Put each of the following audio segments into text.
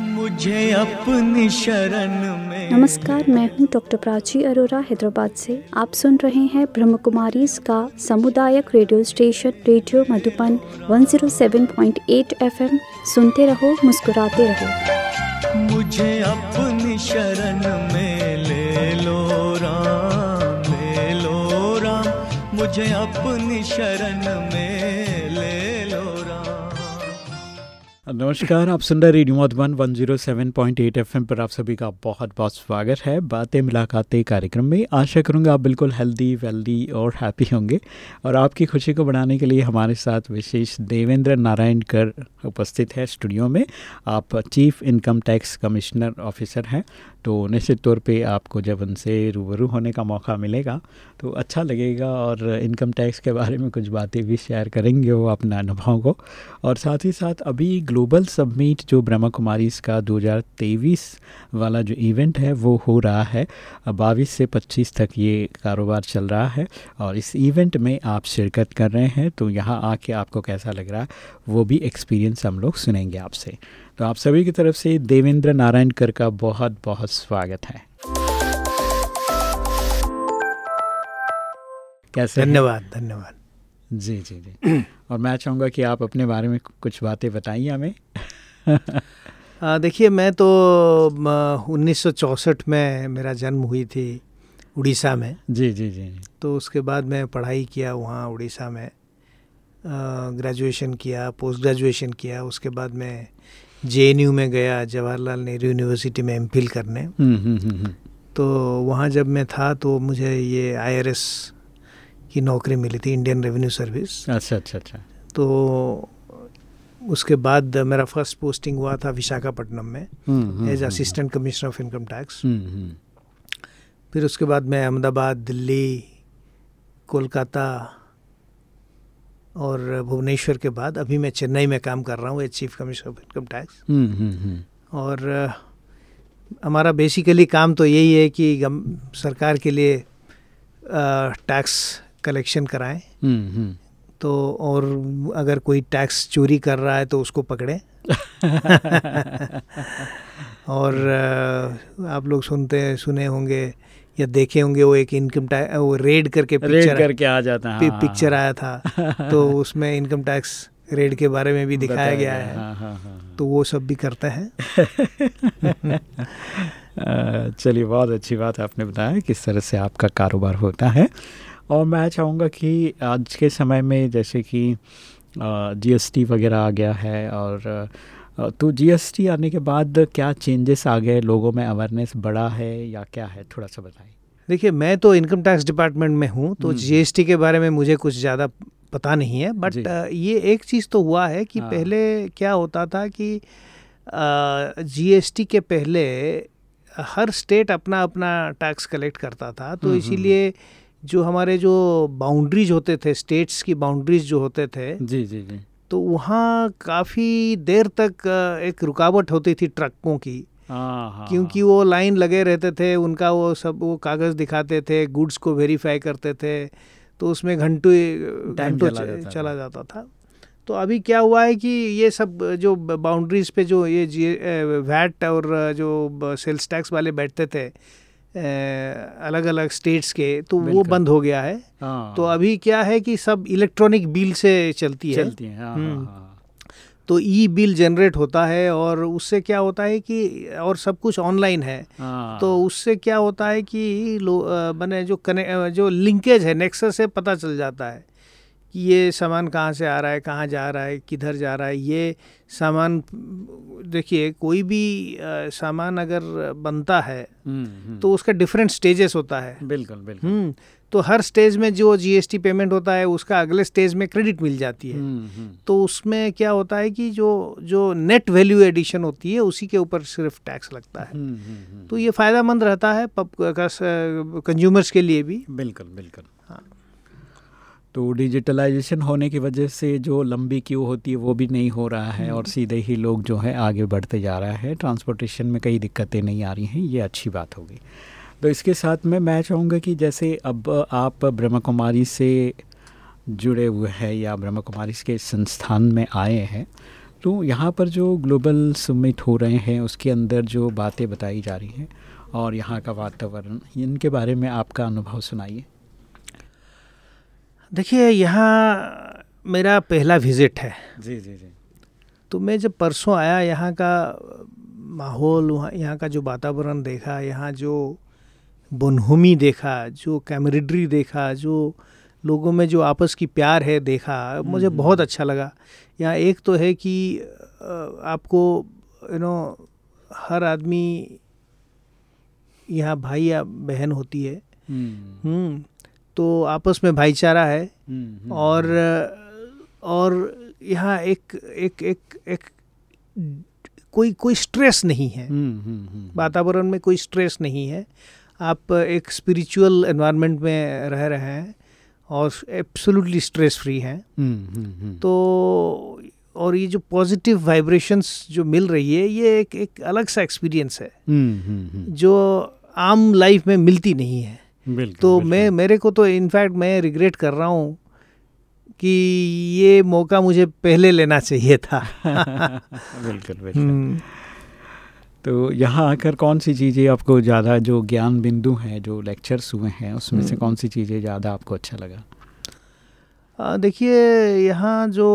मुझे अपनी शरण में। नमस्कार मैं हूँ डॉक्टर प्राची अरोरा हैदराबाद से। आप सुन रहे हैं ब्रह्म कुमारी का सामुदायिक radio station radio Madhuban 107.8 FM सुनते रहो मुस्कुराते रहो। मुझे अपनी शरण में ले लो राम ले लो राम। मुझे अपनी शरण में नमस्कार, आप सुन रहे रेडियो मधुबन 107.8 एफएम पर आप सभी का बहुत बहुत स्वागत है। बातें, मुलाकातें, कार्यक्रम में आशा करूँगा आप बिल्कुल हेल्दी वेल्दी और हैप्पी होंगे। और आपकी खुशी को बढ़ाने के लिए हमारे साथ विशेष देवेंद्र नारायण कर उपस्थित है स्टूडियो में। आप chief income tax commissioner officer हैं। तो निश्चित तौर पे आपको जब उनसे रूबरू होने का मौका मिलेगा तो अच्छा लगेगा और इनकम टैक्स के बारे में कुछ बातें भी शेयर करेंगे वो अपना अनुभव को। और साथ ही साथ अभी ग्लोबल सबमिट जो ब्रह्मा कुमारी का 2023 वाला जो इवेंट है, वो हो रहा है। बाईस से 25 तक ये कारोबार चल रहा है और इस इवेंट में आप शिरकत कर रहे हैं तो यहाँ आके आपको कैसा लग रहा है, वो भी एक्सपीरियंस हम लोग सुनेंगे आपसे। तो आप सभी की तरफ़ से देवेंद्र नारायण कर का बहुत बहुत स्वागत है। कैसे धन्यवाद धन्यवाद। जी जी जी। और मैं चाहूँगा कि आप अपने बारे में कुछ बातें बताइए हमें। देखिए मैं तो उन्नीस में मेरा जन्म हुई थी उड़ीसा में। जी जी जी। तो उसके बाद मैं पढ़ाई किया वहाँ उड़ीसा में ग्रेजुएशन किया पोस्ट ग्रेजुएशन किया उसके बाद मैं जेएनयू में गया जवाहरलाल नेहरू यूनिवर्सिटी में एम करने। हम्म, हम्म, हम्म, तो वहाँ जब मैं था तो मुझे ये आईआरएस की नौकरी मिली थी इंडियन रेवेन्यू सर्विस अच्छा अच्छा अच्छा। तो उसके बाद मेरा फ़र्स्ट पोस्टिंग हुआ था विशाखापट्टनम में as assistant commissioner of income tax फिर उसके बाद मैं अहमदाबाद दिल्ली कोलकाता और भुवनेश्वर के बाद अभी मैं चेन्नई में काम कर रहा हूँ as chief commissioner of income tax और हमारा बेसिकली काम तो यही है कि सरकार के लिए टैक्स कलेक्शन कराएँ। हम्म, हम्म। तो और अगर कोई टैक्स चोरी कर रहा है तो उसको पकड़ें। और आप लोग सुनते सुने होंगे या देखे होंगे वो एक इनकम टैक्स वो रेड करके पिक्चर करके आ जाता है पिक्चर हाँ, हाँ। आया था। तो उसमें इनकम टैक्स रेड के बारे में भी दिखाया गया है। हाँ, हाँ, हाँ, तो वो सब भी करते हैं। चलिए बहुत अच्छी बात आपने बताया किस तरह से आपका कारोबार होता है। और मैं चाहूँगा कि आज के समय में जैसे कि जीएसटी वगैरह आ गया है और तो जीएसटी आने के बाद क्या चेंजेस आ गए? लोगों में अवेयरनेस बढ़ा है या क्या है? थोड़ा सा बताइए। देखिए मैं तो इनकम टैक्स डिपार्टमेंट में हूँ तो जीएसटी हम्म। के बारे में मुझे कुछ ज़्यादा पता नहीं है बट ये एक चीज़ तो हुआ है कि हाँ। पहले क्या होता था कि जीएसटी के पहले हर स्टेट अपना अपना टैक्स कलेक्ट करता था तो हम्म, हम्म, इसीलिए जो हमारे जो बाउंड्रीज होते थे स्टेट्स की बाउंड्रीज जो होते थे जी जी जी। तो वहाँ काफ़ी देर तक एक रुकावट होती थी ट्रकों की। हाँ, हाँ, क्योंकि वो लाइन लगे रहते थे उनका वो सब वो कागज़ दिखाते थे गुड्स को वेरीफाई करते थे तो उसमें घंटों घंटों चला, चला जाता था। तो अभी क्या हुआ है कि ये सब जो बाउंड्रीज पे जो ये जी वैट और जो सेल्स टैक्स वाले बैठते थे अलग अलग स्टेट्स के तो वो बंद हो गया है। हाँ। तो अभी क्या है कि सब इलेक्ट्रॉनिक बिल से चलती है। चलती है हाँ, हम्म। हाँ, तो ई बिल जनरेट होता है और उससे क्या होता है कि और सब कुछ ऑनलाइन है। तो उससे क्या होता है कि मैंने जो कने जो लिंकेज है नेक्सस से पता चल जाता है। कि ये सामान कहाँ से आ रहा है कहाँ जा रहा है किधर जा रहा है ये सामान देखिए कोई भी सामान अगर बनता है हम्म, हम्म। तो उसका डिफरेंट स्टेजेस होता है। बिल्कुल बिल्कुल। हम्म, तो हर स्टेज में जो जीएसटी पेमेंट होता है उसका अगले स्टेज में क्रेडिट मिल जाती है। तो उसमें क्या होता है कि जो जो नेट वैल्यू एडिशन होती है उसी के ऊपर सिर्फ़ टैक्स लगता है। तो ये फ़ायदा मंद रहता है कंज्यूमर्स के लिए भी। बिल्कुल बिल्कुल। तो डिजिटलाइजेशन होने की वजह से जो लंबी क्यू होती है वो भी नहीं हो रहा है और सीधे ही लोग जो है आगे बढ़ते जा रहा है। ट्रांसपोर्टेशन में कई दिक्कतें नहीं आ रही हैं ये अच्छी बात होगी। तो इसके साथ में मैं चाहूँगा कि जैसे अब आप ब्रह्मा कुमारी से जुड़े हुए हैं या ब्रह्मा कुमारी के संस्थान में आए हैं तो यहाँ पर जो ग्लोबल समिट हो रहे हैं उसके अंदर जो बातें बताई जा रही हैं और यहाँ का वातावरण इनके बारे में आपका अनुभव सुनाइए। देखिए यहाँ मेरा पहला विज़िट है। जी जी जी। तो मैं जब परसों आया यहाँ का माहौल वहाँ यहाँ का जो वातावरण देखा यहाँ जो बनहुमी देखा जो कैमरेडरी देखा जो लोगों में जो आपस की प्यार है देखा मुझे हम्म, बहुत हम्म। अच्छा लगा। यहाँ एक तो है कि आपको यू नो हर आदमी यहाँ भाई या बहन होती है। हम्म, हम्म। तो आपस में भाईचारा है। हम्म, और और यहाँ एक एक एक एक कोई कोई स्ट्रेस नहीं है। हम्म, हम्म, हम्म, वातावरण में कोई स्ट्रेस नहीं है। आप एक स्पिरिचुअल एनवायरनमेंट में रह रहे हैं और एब्सोल्युटली स्ट्रेस फ्री हैं। हम्म, हम्म, हम्म, तो और ये जो पॉजिटिव वाइब्रेशंस जो मिल रही है ये एक एक अलग सा एक्सपीरियंस है। हम्म, हम्म, हम्म, जो आम लाइफ में मिलती नहीं है। तो। मैं मेरे को तो इनफैक्ट मैं रिग्रेट कर रहा हूँ कि ये मौका मुझे पहले लेना चाहिए था बिल्कुल बिल्कुल हम्म। तो यहाँ आकर कौन सी चीज़ें आपको ज़्यादा जो ज्ञान बिंदु हैं जो लेक्चर्स हुए हैं उसमें से हम्म। कौन सी चीज़ें ज़्यादा आपको अच्छा लगा देखिए यहाँ जो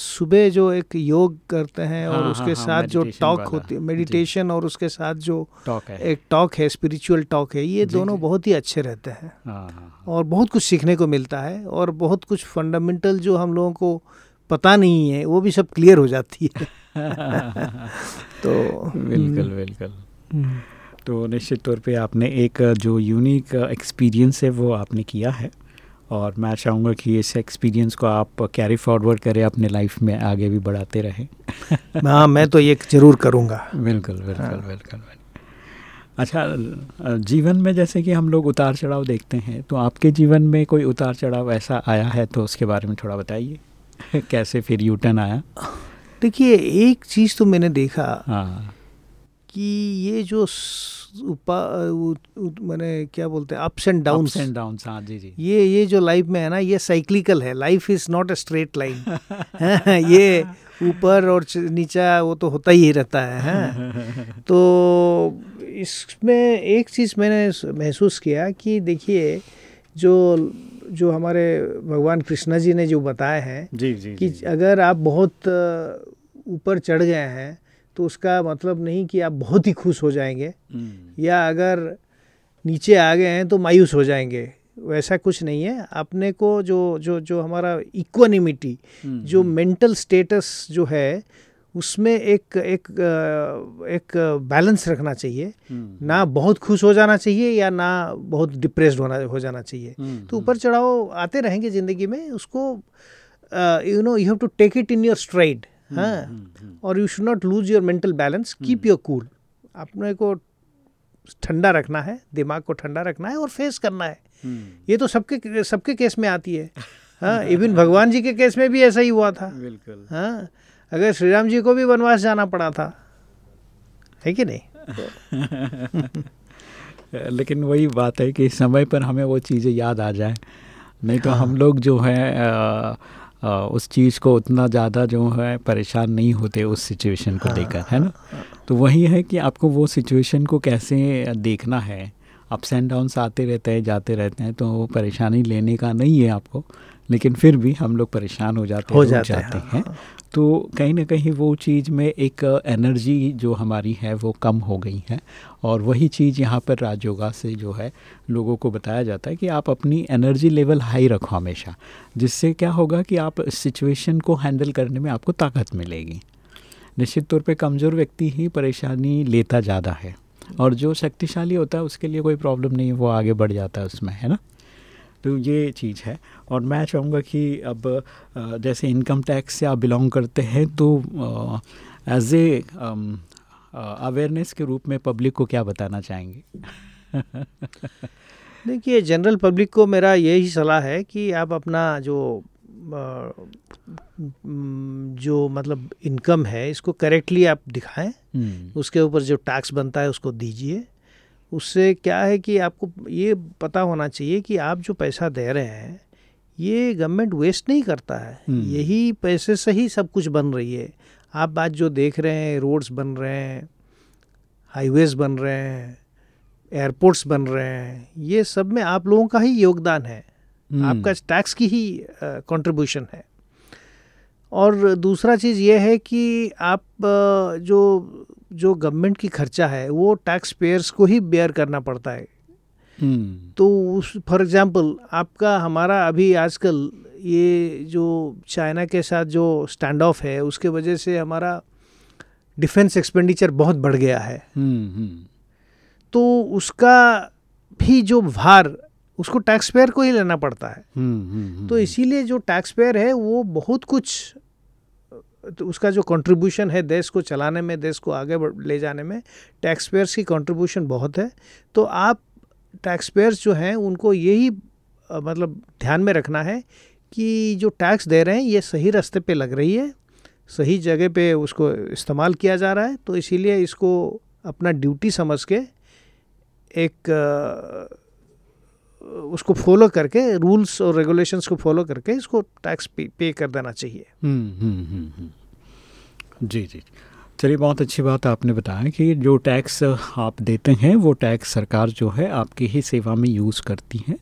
सुबह जो एक योग करते हैं और हाँ, उसके हाँ, हाँ, साथ जो टॉक होती है मेडिटेशन और उसके साथ जो टॉक है। एक टॉक है स्पिरिचुअल टॉक है ये जी, दोनों जी। बहुत ही अच्छे रहते हैं। हाँ हाँ। और बहुत कुछ सीखने को मिलता है और बहुत कुछ फंडामेंटल जो हम लोगों को पता नहीं है वो भी सब क्लियर हो जाती है। तो बिल्कुल बिल्कुल। हम्म, तो निश्चित तौर पे आपने एक जो यूनिक एक्सपीरियंस है वो आपने किया है। और मैं चाहूँगा कि इस एक्सपीरियंस को आप कैरी फॉरवर्ड करें अपने लाइफ में आगे भी बढ़ाते रहें। हाँ मैं तो ये ज़रूर करूँगा। बिल्कुल बिल्कुल हाँ। बिल्कुल बिल्कुल। अच्छा जीवन में जैसे कि हम लोग उतार चढ़ाव देखते हैं तो आपके जीवन में कोई उतार चढ़ाव ऐसा आया है तो उसके बारे में थोड़ा बताइए। कैसे फिर यूटर्न आया? देखिए एक चीज़ तो मैंने देखा। हाँ। कि ये जो उपा मैंने क्या बोलते हैं ups and down and downs हाँ जी जी ये ये जो लाइफ में है ना ये साइक्लिकल है life is not a straight line ये ऊपर और नीचा वो तो होता ही रहता है हाँ? तो इसमें एक चीज़ मैंने महसूस किया कि देखिए जो जो हमारे भगवान कृष्णा जी ने जो बताए हैं जी जी कि जी। अगर आप बहुत ऊपर चढ़ गए हैं तो उसका मतलब नहीं कि आप बहुत ही खुश हो जाएँगे। हम्म, या अगर नीचे आ गए हैं तो मायूस हो जाएँगे। वैसा कुछ नहीं है। अपने को जो जो जो हमारा इक्वानिमिटी हम्म, जो हम्म, मेंटल स्टेटस जो है उसमें एक एक एक बैलेंस रखना चाहिए। हम्म, ना बहुत खुश हो जाना चाहिए या ना बहुत डिप्रेस्ड होना हो जाना चाहिए। हम्म, तो ऊपर चढ़ाव आते रहेंगे ज़िंदगी में। उसको you know you have to take it in your stride hmm, हाँ। हम्म, हम्म, और you should not lose your mental balance keep your cool अपने को ठंडा रखना है दिमाग को ठंडा रखना है और फेस करना है। हम्म, ये तो सबके सबके केस में आती है। हाँ इवन भगवान जी के केस में भी ऐसा ही हुआ था। बिल्कुल। हाँ अगर श्री राम जी को भी वनवास जाना पड़ा था है कि नहीं? लेकिन वही बात है कि समय पर हमें वो चीज़ें याद आ जाए। नहीं तो हाँ। हम लोग जो है उस चीज़ को उतना ज़्यादा जो है परेशान नहीं होते उस सिचुएशन को लेकर है ना? तो वही है कि आपको वो सिचुएशन को कैसे देखना है? अप्स एंड डाउन्स आते रहते हैं जाते रहते हैं तो वो परेशानी लेने का नहीं है आपको। लेकिन फिर भी हम लोग परेशान हो जाते हो रुक जाते हैं, जाते हैं। तो कहीं ना कहीं वो चीज़ में एक एनर्जी जो हमारी है वो कम हो गई है और वही चीज़ यहाँ पर राजयोगा से जो है लोगों को बताया जाता है कि आप अपनी एनर्जी लेवल हाई रखो हमेशा जिससे क्या होगा कि आप सिचुएशन को हैंडल करने में आपको ताकत मिलेगी। निश्चित तौर पे कमज़ोर व्यक्ति ही परेशानी लेता ज़्यादा है और जो शक्तिशाली होता है उसके लिए कोई प्रॉब्लम नहीं है वो आगे बढ़ जाता है उसमें है ना? तो ये चीज़ है। और मैं चाहूँगा कि अब जैसे इनकम टैक्स से आप बिलोंग करते हैं तो एज ए अवेयरनेस के रूप में पब्लिक को क्या बताना चाहेंगे? देखिए जनरल पब्लिक को मेरा यही सलाह है कि आप अपना जो जो मतलब इनकम है इसको करेक्टली आप दिखाएँ। हम्म, उसके ऊपर जो टैक्स बनता है उसको दीजिए। उससे क्या है कि आपको ये पता होना चाहिए कि आप जो पैसा दे रहे हैं ये गवर्नमेंट वेस्ट नहीं करता है हम्म। यही पैसे से ही सब कुछ बन रही है आप आज जो देख रहे हैं रोड्स बन रहे हैं हाईवेज बन रहे हैं एयरपोर्ट्स बन रहे हैं ये सब में आप लोगों का ही योगदान है हम्म। आपका टैक्स की ही कंट्रीब्यूशन है और दूसरा चीज़ ये है कि आप जो जो गवर्नमेंट की खर्चा है वो टैक्स पेयर्स को ही बेयर करना पड़ता है। हम्म। तो उस फॉर एग्जांपल आपका हमारा अभी आजकल ये जो चाइना के साथ जो स्टैंड ऑफ़ है उसके वजह से हमारा डिफेंस एक्सपेंडिचर बहुत बढ़ गया है। हम्म, तो उसका भी जो भार उसको टैक्स पेयर को ही लेना पड़ता है। हम्म, हम्म, तो इसीलिए जो टैक्स पेयर है वो बहुत कुछ तो उसका जो कंट्रीब्यूशन है देश को चलाने में, देश को आगे ले जाने में टैक्स पेयर्स की कंट्रीब्यूशन बहुत है। तो आप टैक्स पेयर्स जो हैं, उनको यही मतलब ध्यान में रखना है कि जो टैक्स दे रहे हैं, ये सही रास्ते पे लग रही है, सही जगह पे उसको इस्तेमाल किया जा रहा है। तो इसीलिए इसको अपना ड्यूटी समझ के एक उसको फॉलो करके रूल्स और रेगुलेशंस को फॉलो करके इसको टैक्स पे, पे कर देना चाहिए। हम्म, हम्म, हम्म, जी जी चलिए बहुत अच्छी बात आपने बताया कि जो टैक्स आप देते हैं वो टैक्स सरकार जो है आपकी ही सेवा में यूज़ करती है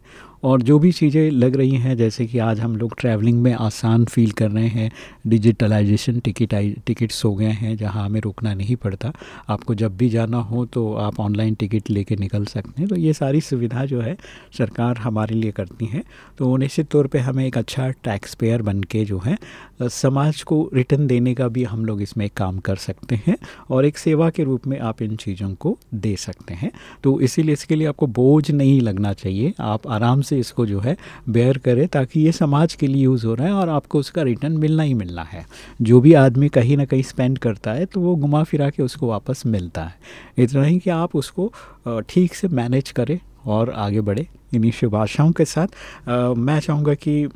और जो भी चीज़ें लग रही हैं, जैसे कि आज हम लोग ट्रैवलिंग में आसान फील कर रहे हैं डिजिटलाइजेशन टिकट टिकट्स हो गए हैं, जहाँ हमें रुकना नहीं पड़ता। आपको जब भी जाना हो तो आप ऑनलाइन टिकट लेके निकल सकते हैं। तो ये सारी सुविधा जो है, सरकार हमारे लिए करती है। तो निश्चित तौर पर हमें एक अच्छा टैक्स पेयर बन के जो है समाज को रिटर्न देने का भी हम लोग इसमें काम कर सकते हैं और एक सेवा के रूप में आप इन चीज़ों को दे सकते हैं। तो इसीलिए इसके लिए आपको बोझ नहीं लगना चाहिए। आप आराम से इसको जो है बेयर करें ताकि ये समाज के लिए यूज़ हो रहा है और आपको उसका रिटर्न मिलना ही मिलना है। जो भी आदमी कहीं ना कहीं स्पेंड करता है तो वो घुमा फिरा के उसको वापस मिलता है। इतना ही कि आप उसको ठीक से मैनेज करें और आगे बढ़े। इन्हीं शुभ आशाओं के साथ। आ, मैं चाहूँगा कि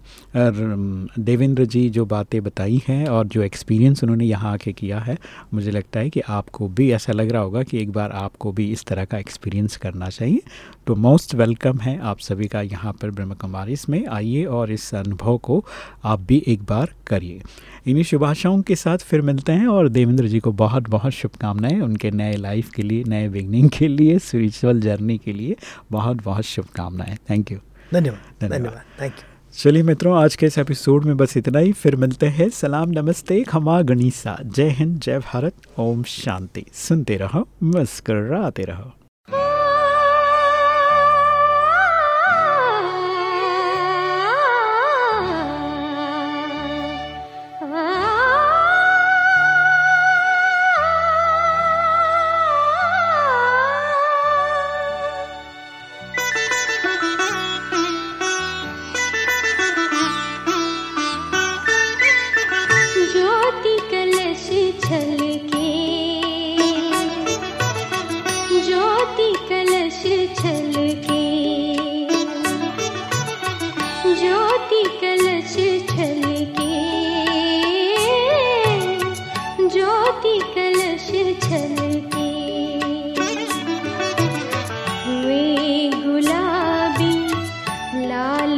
देवेंद्र जी जो बातें बताई हैं और जो एक्सपीरियंस उन्होंने यहाँ आके किया है मुझे लगता है कि आपको भी ऐसा लग रहा होगा कि एक बार आपको भी इस तरह का एक्सपीरियंस करना चाहिए। तो मोस्ट वेलकम है आप सभी का यहाँ पर ब्रह्म कुमारी इसमें। आइए और इस अनुभव को आप भी एक बार करिए। इन्हीं शुभाशाओं के साथ फिर मिलते हैं और देवेंद्र जी को बहुत बहुत शुभकामनाएँ उनके नए लाइफ के लिए नए बिगनिंग के लिए स्पिरिचुअल जर्नी के लिए बहुत बहुत शुभकामनाएँ। थैंक यू धन्यवाद। धन्यवाद। थैंक यू चलिए मित्रों आज के इस एपिसोड में बस इतना ही। फिर मिलते हैं। सलाम नमस्ते। खमा गणिसा जय हिंद जय भारत। ओम शांति। सुनते रहो मुस्कराते रहो।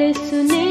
छल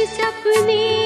किस अपने